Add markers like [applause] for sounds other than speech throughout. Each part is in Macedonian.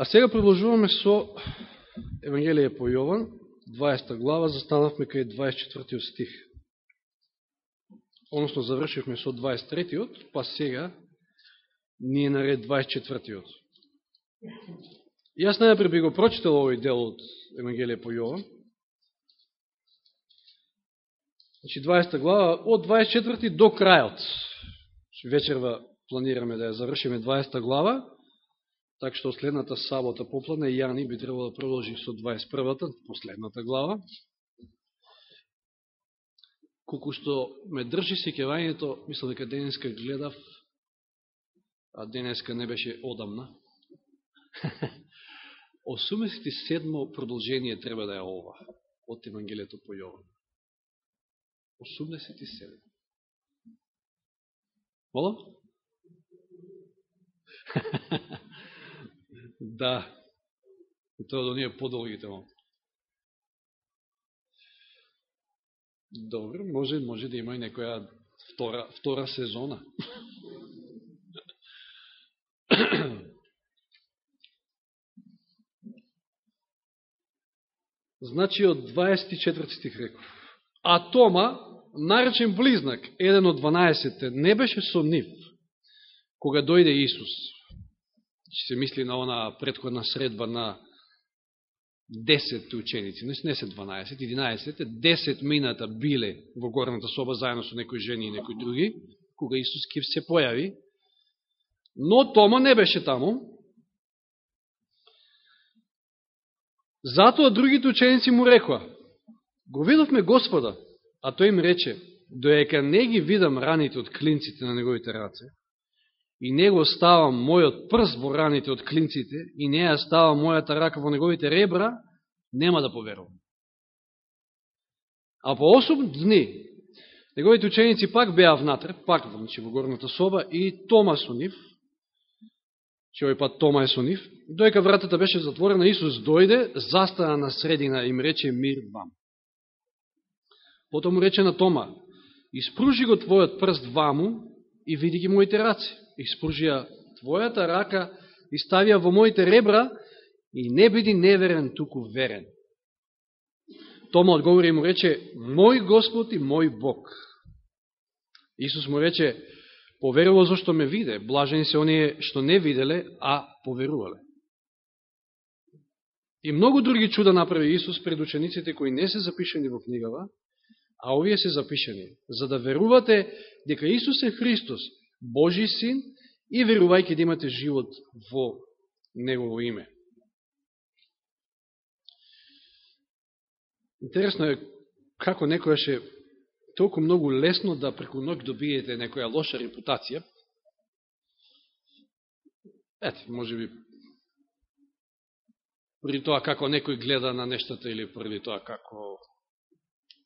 А сега продолжуваме со Евангелие по Јован, 20 глава, застанавме кај 24 стих. Односно, завршивме со 23-тиот, па сега ние наред 24-тиот. Јас најапре би го прочитал овој дел од Евангелие по Јован. Значи, 20 глава, од 24 до крајот. Значи, вечерва планираме да ја завршиме 20 глава, така што следната сабота попладне Јани би требало да продолжи со 21-та, последната глава. Колку што ме држи секевањето, мислам дека денеска гледав, а денеска не беше одамна. [laughs] 87 продолжение треба да е ова, од Евангелието по Јован. 87. Мола? [laughs] да. И тоа да до ние подолгите му. Добро, може, може да има и некоја втора, втора сезона. [clears throat] значи од 24 стих реков. А Тома, наречен близнак, еден од 12 не беше со нив, кога дојде Исус. Че се мисли на она предходна средба на 10 ученици, не се 12, 11, 10 мината биле во горната соба заедно со некои жени и некои други, кога Исус ке се појави, но Тома не беше таму. Затоа другите ученици му рекоа, го видовме Господа, а тој им рече, доека не ги видам раните од клинците на неговите раце, и не го ставам мојот прст во раните од клинците, и не ја ставам мојата рака во неговите ребра, нема да поверувам. А по 8 дни, неговите ученици пак беа внатре, пак значи, во горната соба, и Тома со нив, че овој пат Тома е со нив, Дојка вратата беше затворена, Исус дојде, застана на средина и им рече мир вам. Потом му рече на Тома, испружи го твојот прст ваму и види ги моите раци. Испружија твојата рака и ставија во моите ребра и не биди неверен, туку верен. Тома одговори и му рече, мој Господ и мој Бог. Исус му рече, поверува зашто ме виде, блажени се оние што не виделе, а поверувале. И многу други чуда направи Исус пред учениците кои не се запишени во книгава, а овие се запишани, за да верувате дека Исус е Христос, Божи Син, и верувајќи да имате живот во Негово име. Интересно е како некојаш е толку многу лесно да преку ног добиете некоја лоша репутација. Ете, може би први тоа како некој гледа на нештата или први тоа како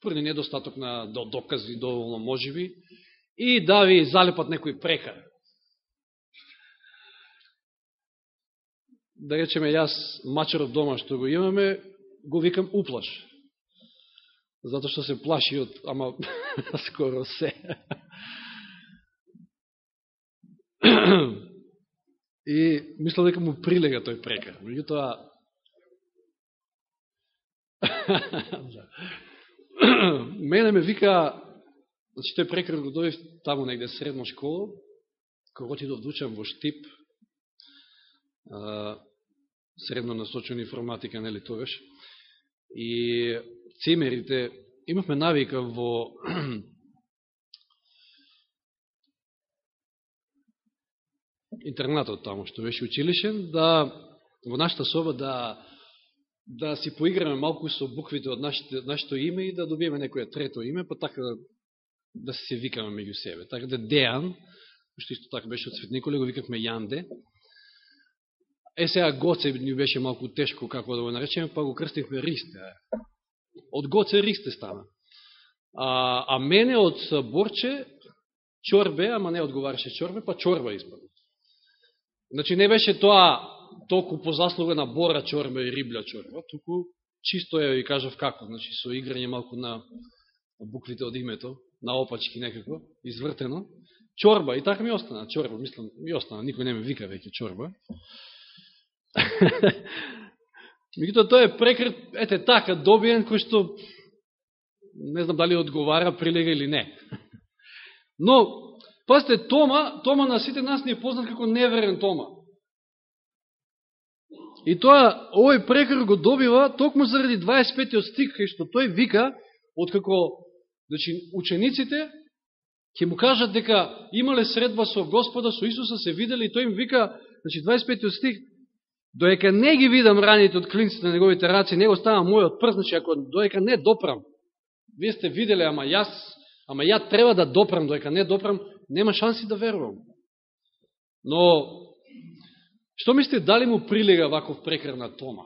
први недостаток на докази доволно може би и да ви залепат некој прекар. Да речеме, јас мачарот дома што го имаме, го викам уплаш затоа што се плаши од, ама, [laughs] скоро се. [clears throat] И мислам дека му прилега тој прекар. Меѓутоа, [laughs] мене ме вика, значи тој прекар го дојде таму негде средна школа, кога отидов да учам во Штип, средно насочен информатика, нели тогаш, и цимерите, имавме навика во [clears throat] интернатот таму, што беше училишен, да во нашата соба да да си поиграме малку со буквите од нашите, нашето име и да добиеме некоја трето име, па така да, се викаме меѓу себе. Така да Дејан, што исто така беше од Свет Николе, го викавме Јанде. Е сега Гоце ни беше малку тешко како да го наречеме, па го крстихме Ристе од Гоце Ристе стана. А, а мене од Борче Чорбе, ама не одговараше Чорбе, па Чорба избрана. Значи не беше тоа толку по заслуга на Бора Чорбе и Рибля Чорба, туку чисто ја и кажав како, значи со играње малку на буквите од името, на опачки некако, извртено. Чорба, и така ми остана, Чорба, мислам, ми остана, никој не ме вика веќе Чорба. [laughs] Меѓутоа, тој е прекрет, ете така, добиен, кој што не знам дали одговара прилега или не. [laughs] Но, пасте, Тома, Тома на сите нас не е познат како неверен Тома. И тоа, овој прекр го добива токму заради 25 стик, кај што тој вика, откако значи, учениците ќе му кажат дека имале средба со Господа, со Исуса, се видели, и тој им вика, значи 25 стих, доека не ги видам раните од клинците на неговите раци, него става мојот прст, значи ако доека не допрам, вие сте виделе, ама јас, ама ја треба да допрам, доека не допрам, нема шанси да верувам. Но Што мислите, дали му прилега ваков прекрна Тома?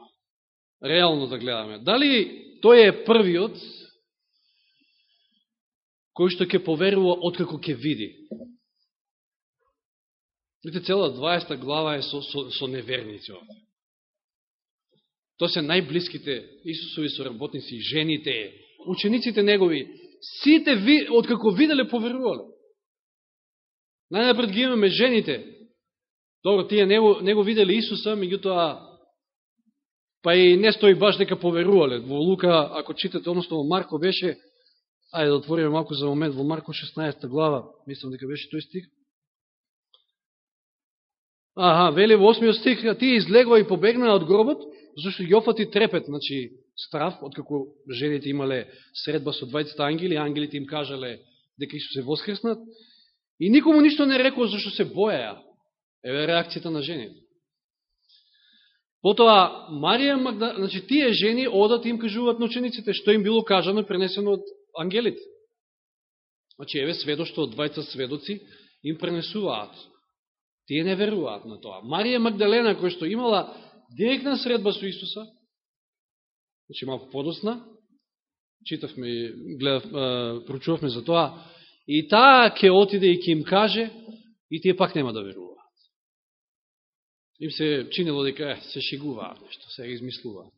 Реално да гледаме. Дали тој е првиот кој што ќе поверува откако ќе види? Видите, цела 20 глава е со, со, со неверници овде. Тоа се најблиските Исусови соработници, жените, учениците негови. Сите ви, откако виделе, поверувале. Најнапред ги имаме жените, Добро, тие не го, не го видели Исуса, меѓутоа, па и не стои баш дека поверувале. Во Лука, ако читате, односно во Марко беше, ајде да отвориме малку за момент, во Марко 16 глава, мислам дека беше тој стих. Аха, вели во 8 стих, а тие излегува и побегнаа од гробот, зашто ги офати трепет, значи страв, откако жените имале средба со двајцата ангели, ангелите им кажале дека Исус е воскреснат, и никому ништо не рекол зашто се боеа. Еве реакцијата на жените. Потоа, Марија Магда... значи, тие жени одат и им кажуваат на учениците, што им било кажано и пренесено од ангелите. Значи, еве сведоштво од двајца сведоци им пренесуваат. Тие не веруваат на тоа. Марија Магдалена, која што имала директна средба со Исуса, значи малко подосна, читавме, гледав, прочувавме за тоа, и таа ќе отиде и ќе им каже, и тие пак нема да веруваат им се чинело дека е, се шегуваат нешто, се измислуваат.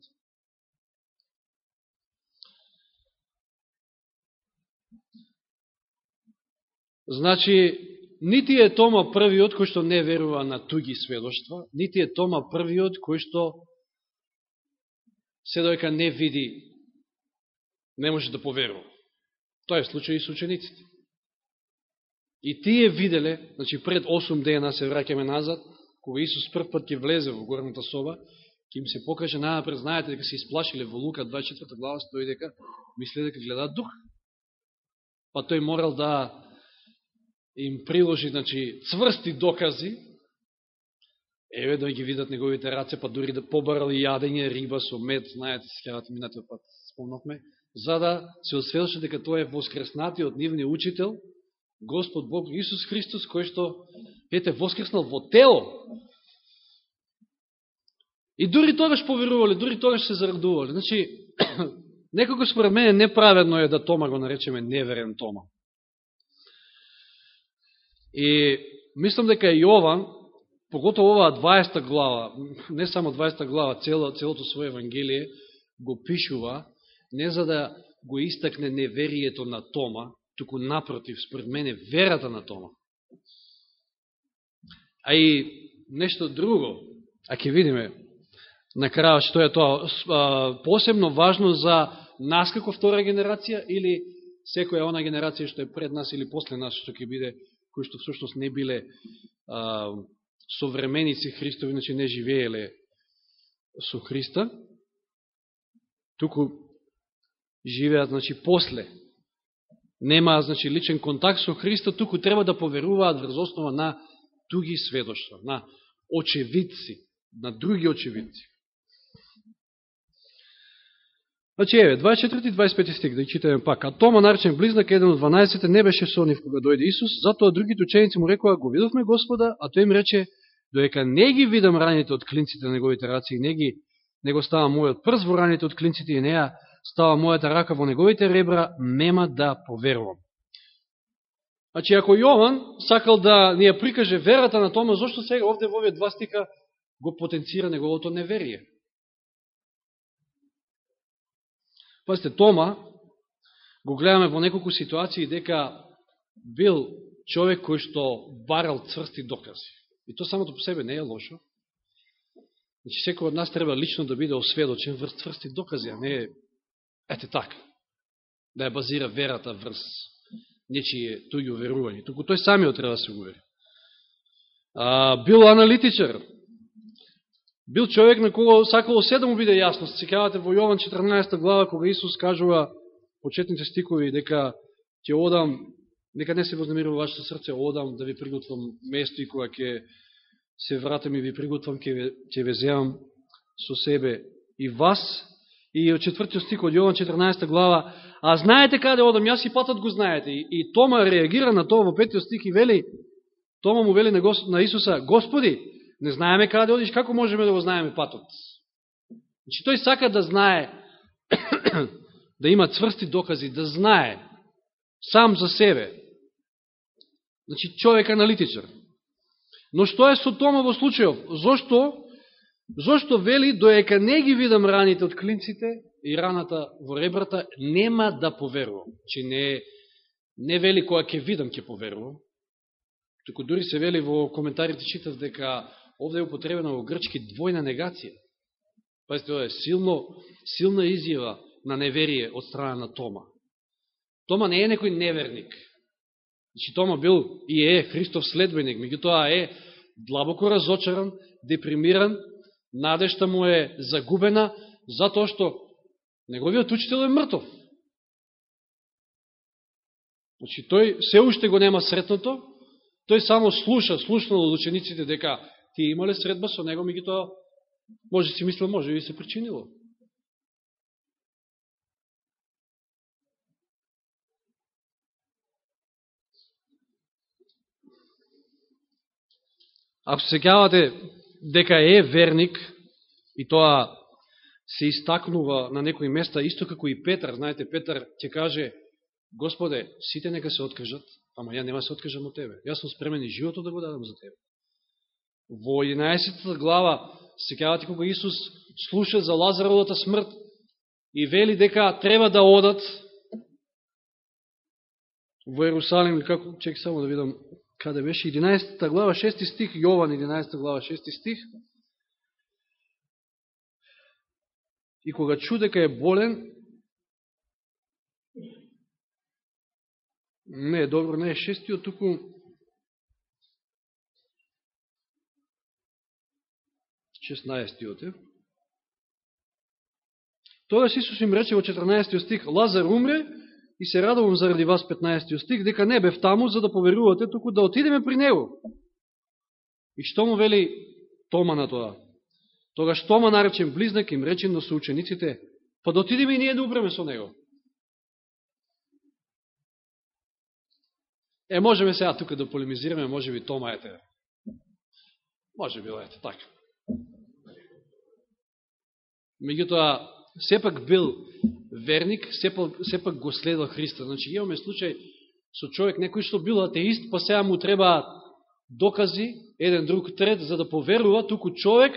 Значи, нити е Тома првиот кој што не верува на туги сведоштва, нити е Тома првиот кој што се доека не види, не може да поверува. Тоа е случај и с учениците. И тие виделе, значи пред 8 дена се враќаме назад, кога Исус прв пат ќе влезе во горната соба, ќе им се покаже најапред, знаете дека се исплашиле во Лука 24 глава, стои дека мисле дека гледаат дух. Па тој морал да им приложи, значи, цврсти докази, еве да ги видат неговите раце, па дури да побарал и јадење, риба со мед, знаете, скавате минатиот пат, спомнавме, за да се осведочи дека тој е воскреснатиот нивни учител, Господ Бог Исус Христос, кој што ете, воскреснал во тело. И дури тогаш поверувале, дури тогаш се зарадувале. Значи, [clears throat] некако според мене неправедно е да Тома го наречеме неверен Тома. И мислам дека Јован, поготово оваа 20 глава, не само 20 глава, цело, целото своје Евангелие, го пишува, не за да го истакне неверието на Тома, туку напротив, според мене, верата на Тома. А и нешто друго, а ќе видиме на крајот што е тоа посебно важно за нас како втора генерација или секоја она генерација што е пред нас или после нас што ќе биде, кои што всушност не биле а, современици Христови, значи не живееле со Христа, туку живеат значи после. Нема значи личен контакт со Христа, туку треба да поверуваат врз основа на други сведоштва, на очевидци, на други очевидци. Значи, еве, 24-25 стих, да читаме пак. А Тома, наречен близнак, еден од 12 не беше со нив кога дојде Исус, затоа другите ученици му рекоа, го видовме Господа, а тој им рече, доека не ги видам раните од клинците на неговите раци, не ги, него става мојот прз во раните од клинците и неа става мојата рака во неговите ребра, нема да поверувам. Значи, ако Јован сакал да ни ја прикаже верата на Тома, зашто сега овде во овие два стика го потенцира неговото неверие? Пазите, Тома го гледаме во неколку ситуации дека бил човек кој што барал цврсти докази. И то самото по себе не е лошо. Значи, секој од нас треба лично да биде осведочен врз тврсти докази, а не ете така. Да ја базира верата врз нечие туѓо верување. Туку тој самиот треба да се увери. А, бил аналитичар, бил човек на кого сакало се да му биде јасно. Секавате во Јован 14 глава, кога Исус кажува почетните стикови дека ќе одам, нека не се вознамирува вашето срце, одам да ви приготвам место и кога ќе се вратам и ви приготвам, ќе, ќе ве земам со себе и вас. И од четвртиот стик од Јован 14 глава, а знаете каде одам, јас и патот го знаете. И, и Тома реагира на тоа во петиот стик и вели, Тома му вели на, Гос, на Исуса, Господи, не знаеме каде да одиш, како можеме да го знаеме патот? Значи, тој сака да знае, [clears throat] да има цврсти докази, да знае сам за себе. Значи, човек аналитичар. Но што е со Тома во случајов? Зошто? Зошто вели, доека не ги видам раните од клинците и раната во ребрата, нема да поверувам. Че не, не вели која ќе видам, ќе поверувам. Туку дури се вели во коментарите читав дека овде е употребена во грчки двојна негација. Пазите, ова е силно, силна изјава на неверие од страна на Тома. Тома не е некој неверник. Значи, Тома бил и е Христов следбеник, меѓутоа е длабоко разочаран, депримиран, надешта му е загубена, затоа што неговиот учител е мртов. Значи, тој се уште го нема сретното, Тој само слуша, слушнал од учениците дека тие имале средба со него, меѓу тоа може си мислил, може и се причинило. Ако се сеќавате дека е верник и тоа се истакнува на некои места, исто како и Петар, знаете, Петар ќе каже, Господе, сите нека се откажат, ама ја нема да се откажам од Тебе. Јас сум спремен и живото да го дадам за Тебе. Во 11 глава, секавате кога Исус слуша за Лазаровата смрт и вели дека треба да одат во Ерусалим, како, чек само да видам каде беше, 11 глава, 6 стих, Јован 11 глава, 6 стих. И кога чу дека е болен, Не, добро, не е шестиот, туку шестнаестиот е. Тогаш Исус им рече во 14 стих, Лазар умре и се радувам заради вас 15 стих, дека не бев таму за да поверувате, туку да отидеме при него. И што му вели Тома на тоа? Тогаш Тома наречен близнак им речен на соучениците, па да отидеме и ние да упреме со него. Е, можеме сега тука да полемизираме, може би Тома ете. Може би, ете, така. Меѓутоа, сепак бил верник, сепак, сепак го следал Христа. Значи, имаме случај со човек, некој што бил атеист, па сега му треба докази, еден друг трет, за да поверува, туку човек,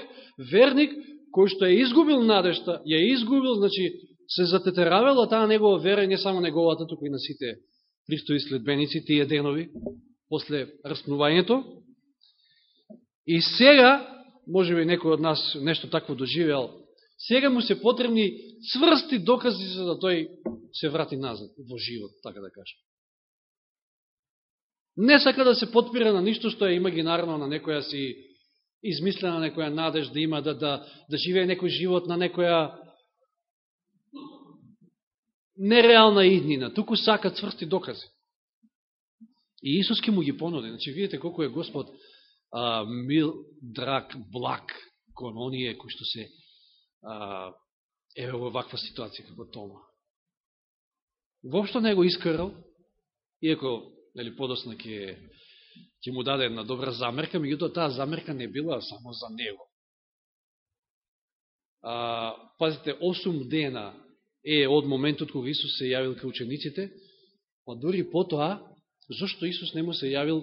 верник, кој што е изгубил надежта, ја изгубил, значи, се затетеравела таа негова вера, не само неговата, туку и на сите Христови следбеници тие денови, после распнувањето. И сега, може би некој од нас нешто такво доживеал, сега му се потребни цврсти докази за да тој се врати назад во живот, така да кажем. Не сака да се подпира на ништо што е имагинарно, на некоја си измислена некоја надеж да има, да, да, да живее некој живот на некоја нереална иднина, туку сака цврсти докази. И Исус ке му ги понуди. Значи, видите колко е Господ а, мил, драг, благ кон оние кои што се а, еве во ваква ситуација како Тома. Вопшто не го искарал, иако нели, подосна ќе, ќе му даде една добра замерка, меѓутоа таа замерка не била само за него. А, пазите, 8 дена е од моментот кога Исус се јавил ка учениците, па дори потоа, зашто Исус не му се јавил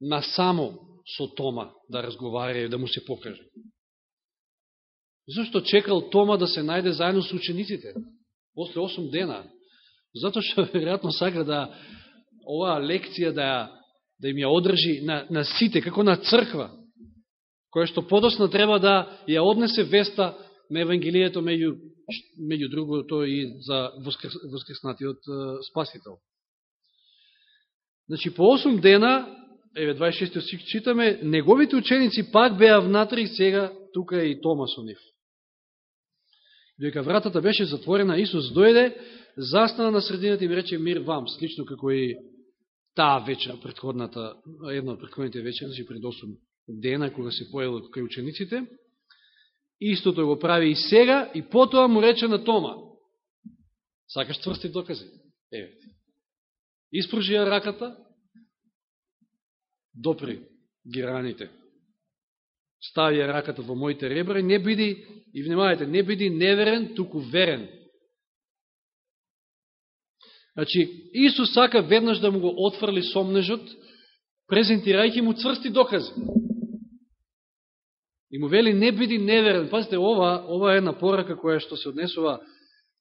насамо со Тома да разговара и да му се покаже. Зашто чекал Тома да се најде заедно со учениците, после 8 дена? Зато што [laughs] веројатно сака да оваа лекција да, да им ја одржи на, на сите, како на црква. која што подосна треба да ја однесе веста на Евангелието меѓу, меѓу другото и за воскрес, воскреснатиот Спасител. Значи, по 8 дена, еве 26 стих читаме, неговите ученици пак беа внатре и сега тука е и Тома со нив. Додека вратата беше затворена, Исус дојде, застана на средината и ми рече мир вам, слично како и таа вечер, предходната, една од предходните вечери, значи пред 8 дена, кога се појавил кај учениците. Истото го прави и сега, и потоа му рече на Тома. Сакаш тврсти докази? Еве. Испружи ја раката, допри ги раните. Стави ја раката во моите ребра и не биди, и внимавајте, не биди неверен, туку верен. Значи, Исус сака веднаш да му го отфрли сомнежот, презентирајќи му цврсти докази. И му вели, не биди неверен. Пазите, ова, ова е една порака која што се однесува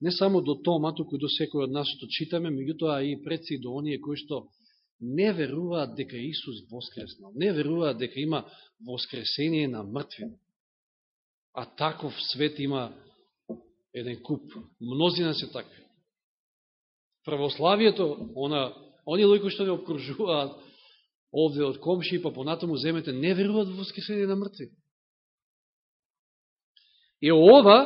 не само до Тома, туку и до секој од нас што читаме, меѓутоа и предси до оние кои што не веруваат дека Исус воскреснал, не веруваат дека има воскресение на мртви. А таков свет има еден куп. Мнозина се такви. Православието, она, они луѓе што не обкружуваат овде од комши, и па понатаму земете, не веруваат во воскресение на мртви. И ова,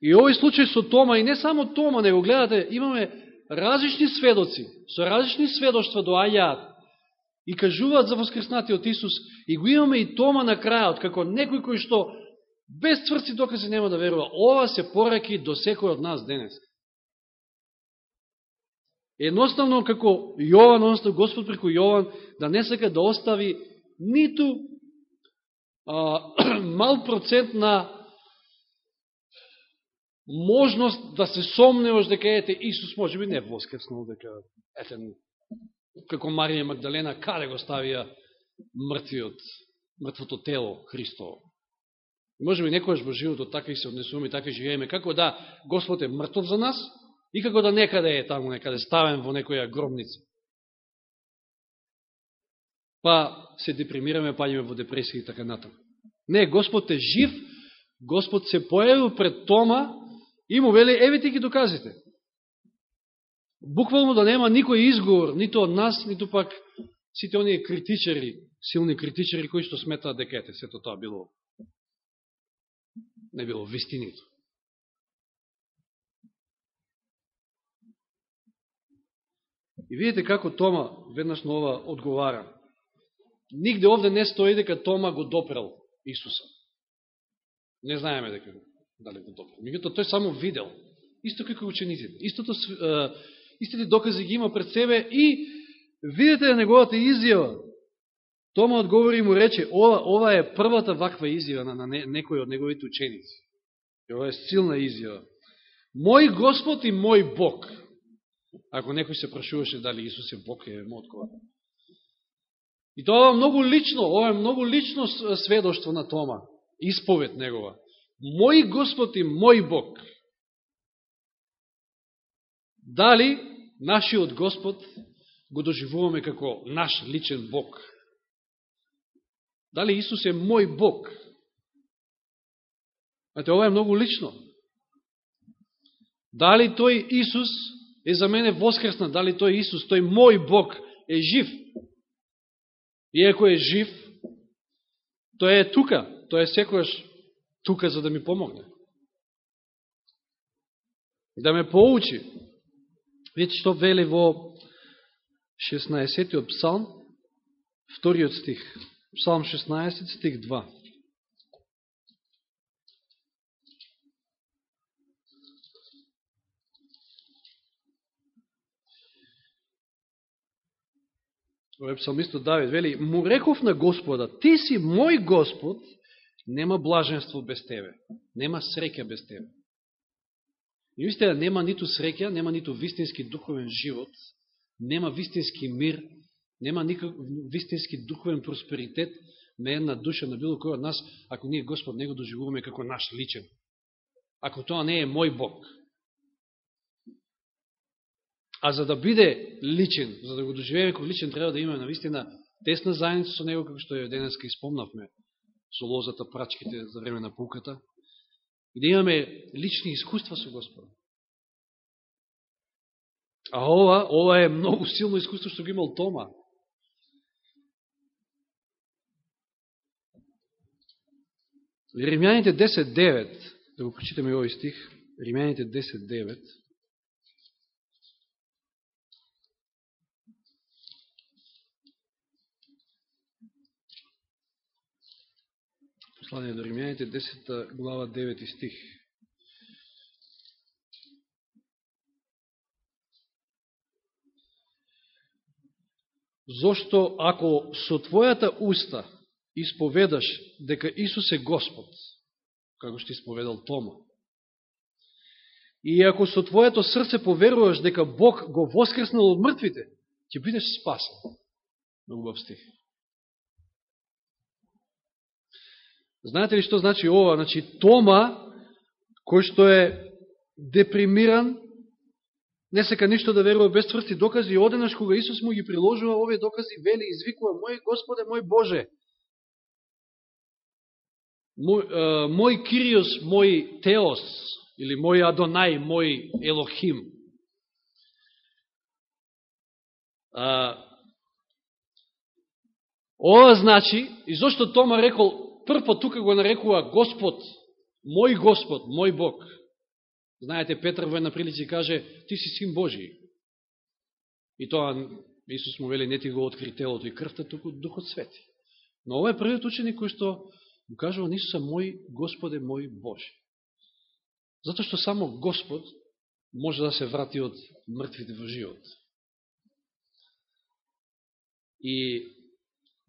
и овој случај со Тома, и не само Тома, него гледате, имаме различни сведоци, со различни сведоштва доаѓаат и кажуваат за воскреснатиот Исус, и го имаме и Тома на крајот, како некој кој што без цврци докази нема да верува. Ова се пораки до секој од нас денес. Едноставно, како Јован, односно Господ преку Јован, да не сака да остави ниту а, [clears throat] мал процент на можност да се сомневаш дека ете Исус може би не е воскреснал, дека ете како Марија Магдалена каде го ставија мртвиот, мртвото тело Христово. Може би некојаш во животот така и се однесуваме, така живееме, како да Господ е мртов за нас и како да некаде е таму, некаде ставен во некоја гробница. Па се депримираме, паѓаме во депресија и така натаму. Не, Господ е жив, Господ се појавил пред Тома И му вели, еве ти ги доказите. Буквално да нема никој изговор, нито од нас, нито пак сите оние критичари, силни критичари, кои што сметаат дека ете, сето тоа било не било вистинито. И видите како Тома веднаш на ова одговара. Нигде овде не стои дека Тома го допрел Исуса. Не знаеме дека го го допрел. Меѓуто тој само видел. Исто како учениците. Истото, истите докази ги има пред себе и видите неговата изјава. Тома одговори и му рече, ова, ова е првата ваква изјава на, на некој од неговите ученици. И ова е силна изјава. Мој Господ и мој Бог. Ако некој се прашуваше дали Исус е Бог, е му одговара. И тоа е многу лично, ова е многу лично сведоштво на Тома, исповед негова мој Господ и мој Бог. Дали нашиот Господ го доживуваме како наш личен Бог? Дали Исус е мој Бог? Знаете, ова е многу лично. Дали тој Исус е за мене воскресна? Дали тој Исус, тој мој Бог е жив? И е жив, тој е тука, тој е секојаш тука за да ми помогне. Да ме поучи. Видите што вели во 16 псалм, вториот стих. Псалм 16, стих 2. Овој псалмистот Давид вели, му реков на Господа, ти си мој Господ, нема блаженство без тебе, нема среќа без тебе. И вистина, нема ниту среќа, нема ниту вистински духовен живот, нема вистински мир, нема никак вистински духовен просперитет на една душа, на било кој од нас, ако ние Господ него доживуваме како наш личен. Ако тоа не е мој Бог. А за да биде личен, за да го доживееме како личен, треба да имаме на вистина тесна заедница со него, како што ја денеска испомнавме со лозата, прачките за време на пуката, и да имаме лични искуства со Господа. А ова, ова е многу силно искуство што го имал Тома. Римјаните 10.9, да го прочитаме овој стих, Римјаните 10.9, Послание до Римјаните, 10 глава, 9 стих. Зошто ако со твојата уста исповедаш дека Исус е Господ, како што исповедал Тома, и ако со твоето срце поверуваш дека Бог го воскреснал од мртвите, ќе бидеш спасен. Многу убав стих. Знаете ли што значи ова? Значи Тома, кој што е депримиран, не сека ништо да верува без тврсти докази, и оденаш кога Исус му ги приложува овие докази, вели, извикува, мој Господе, мој Боже, мој, э, мој Кириос, мој Теос, или мој Адонај, мој Елохим. А, ова значи, и зашто Тома рекол, прв тука го нарекува Господ, мој Господ, мој Бог. Знаете, Петр во една прилици каже, ти си син Божи. И тоа Исус му вели, не ти го откри телото и крвта, туку Духот Свети. Но ова е првиот ученик кој што му кажува на Исуса, мој Господе, мој Боже. Затоа што само Господ може да се врати од мртвите во живот. И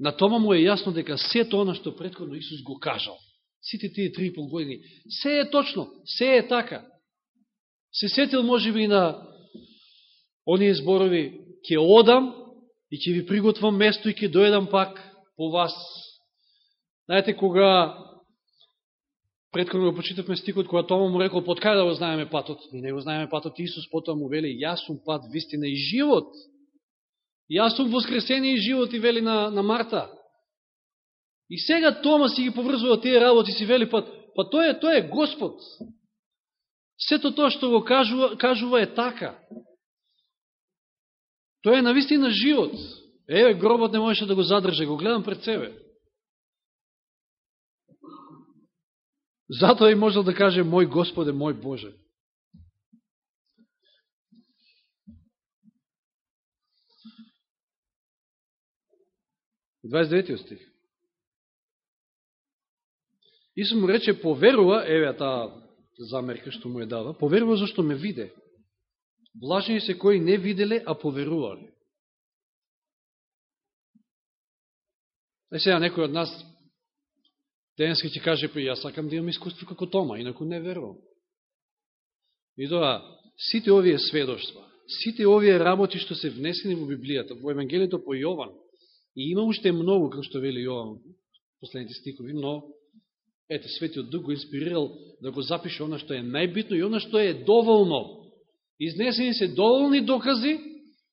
на тома му е јасно дека се тоа што предходно Исус го кажал, сите тие три и пол години, се е точно, се е така се сетил може би на оние зборови, ќе одам и ќе ви приготвам место и ќе доедам пак по вас. Знаете, кога предходно го почитавме стикот, кога Тома му рекол, под кај да го знаеме патот? Ние не го знаеме патот, Исус потоа му вели, јас сум пат, вистина и живот. Јас сум воскресение и живот и вели на, на Марта. И сега Тома си ги поврзува тие работи, си вели, па, па тој е, тој е Господ. Сето тоа што го кажува, кажува е така. Тоа е навистина живот. Еве, гробот не можеше да го задрже, го гледам пред себе. Затоа и можел да каже, мој Господе, мој Боже. Двајс стих. Исус му рече, поверува, еве таа замерка што му е дава, поверува зашто ме виде. Блажени се кои не виделе, а поверувале. Е сега некој од нас денеска ќе каже, па јас сакам да имам искуство како Тома, инако не верувам. И тоа, сите овие сведоштва, сите овие работи што се внесени во Библијата, во Евангелието по Јован, и има уште многу, како што вели Јован, последните стикови, но ете, Светиот Дух го инспирирал да го запише она што е најбитно и она што е доволно. Изнесени се доволни докази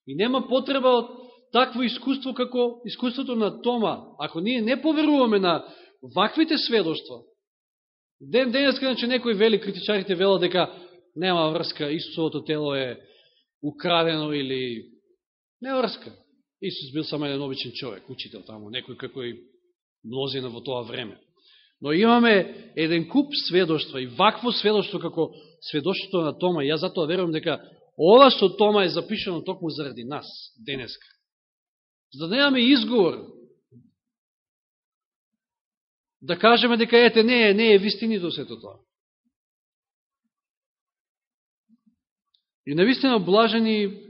и нема потреба од такво искуство како искуството на Тома. Ако ние не поверуваме на ваквите сведоштва, ден денеска, значи, че некој вели, критичарите вела дека нема врска, Исусовото тело е украдено или не врска. Исус бил само еден обичен човек, учител таму, некој како и мнозина во тоа време. Но имаме еден куп сведоштва и вакво сведоштво како сведоштвото на Тома. Ја затоа верувам дека ова што Тома е запишено токму заради нас, денеска. За да немаме изговор да кажеме дека ете не е, не е вистинито сето тоа. И навистина блажени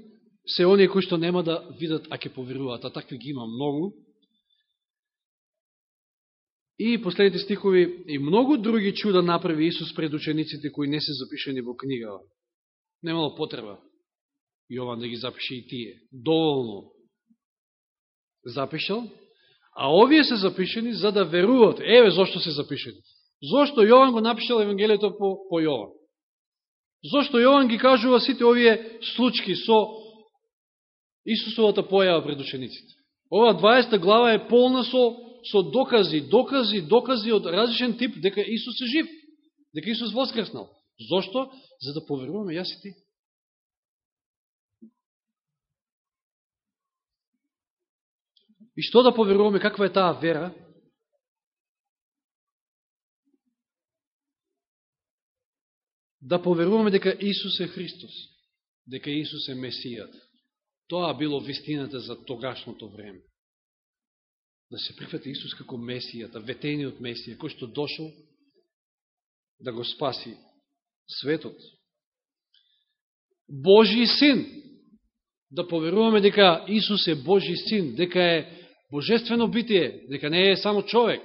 се оние кои што нема да видат, а ке поверуваат, а такви ги има многу, И последните стихови, и многу други чуда направи Исус пред учениците кои не се запишени во книгава. Немало потреба Јован да ги запише и тие. Доволно запишал, а овие се запишени за да веруват. Еве зошто се запишени. Зошто Јован го напишал Евангелието по, по Јован. Зошто Јован ги кажува сите овие случки со Исусовата појава пред учениците. Ова 20 глава е полна со со докази, докази, докази од различен тип дека Исус е жив, дека Исус воскреснал. Зошто? За да поверуваме јас и ти. И што да поверуваме, каква е таа вера? Да поверуваме дека Исус е Христос, дека Исус е Месијата. Тоа било вистината за тогашното време. Да се прифати Исус како Месијата, ветениот Месија, кој што дошол да го спаси светот. Божи син. Да поверуваме дека Исус е Божи син, дека е божествено битие, дека не е само човек.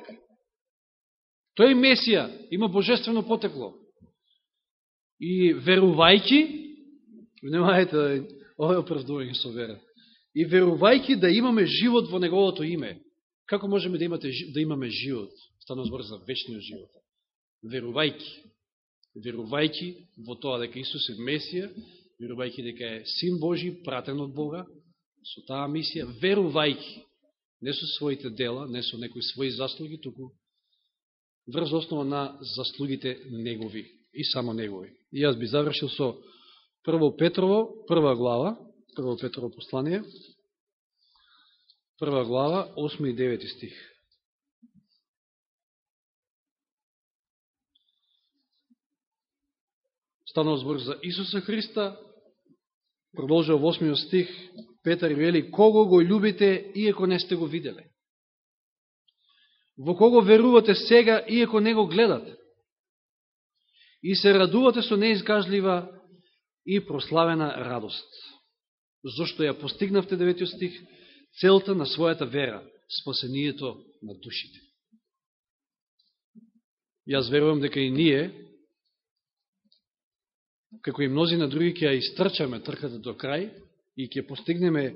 Тој е Месија, има божествено потекло. И верувајки, внимајте, ова е оправдување со вера, и верувајки да имаме живот во Неговото име. Како можеме да, имате, да имаме живот? Стана збор за вечниот живот. Верувајки. Верувајки во тоа дека Исус е Месија, верувајки дека е Син Божи, пратен од Бога, со таа мисија, верувајки не со своите дела, не со некои своји заслуги, туку врз основа на заслугите негови и само негови. И јас би завршил со Прво Петрово, прва глава, Прво Петрово послание, прва глава, 8 и 9 стих. Станал збор за Исуса Христа, продолжал во 8 стих, Петар вели, кого го љубите, иеко не сте го виделе? Во кого верувате сега, иеко не го гледате? И се радувате со неизгажлива и прославена радост. Зошто ја постигнавте, 9 стих, целта на својата вера, спасението на душите. Јас верувам дека и ние, како и мнози на други, ќе ја истрчаме трката до крај, и ќе постигнеме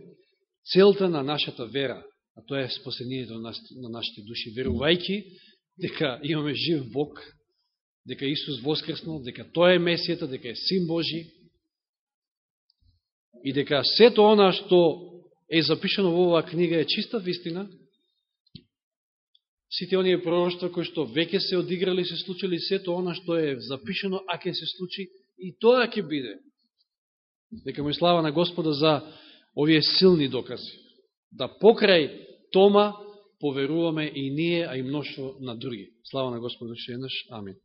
целта на нашата вера, а тоа е спасението на нашите души, верувајќи дека имаме жив Бог, дека Исус воскреснал, дека Тој е Месијата, дека е Син Божи и дека сето она што е запишено во оваа книга е чиста вистина, сите оние пророќства кои што веќе се одиграли, се случили, сето она што е запишено, а ќе се случи, и тоа ќе биде. Дека му слава на Господа за овие силни докази. Да покрај Тома поверуваме и ние, а и мношо на други. Слава на Господа, ще еднаш. Амин.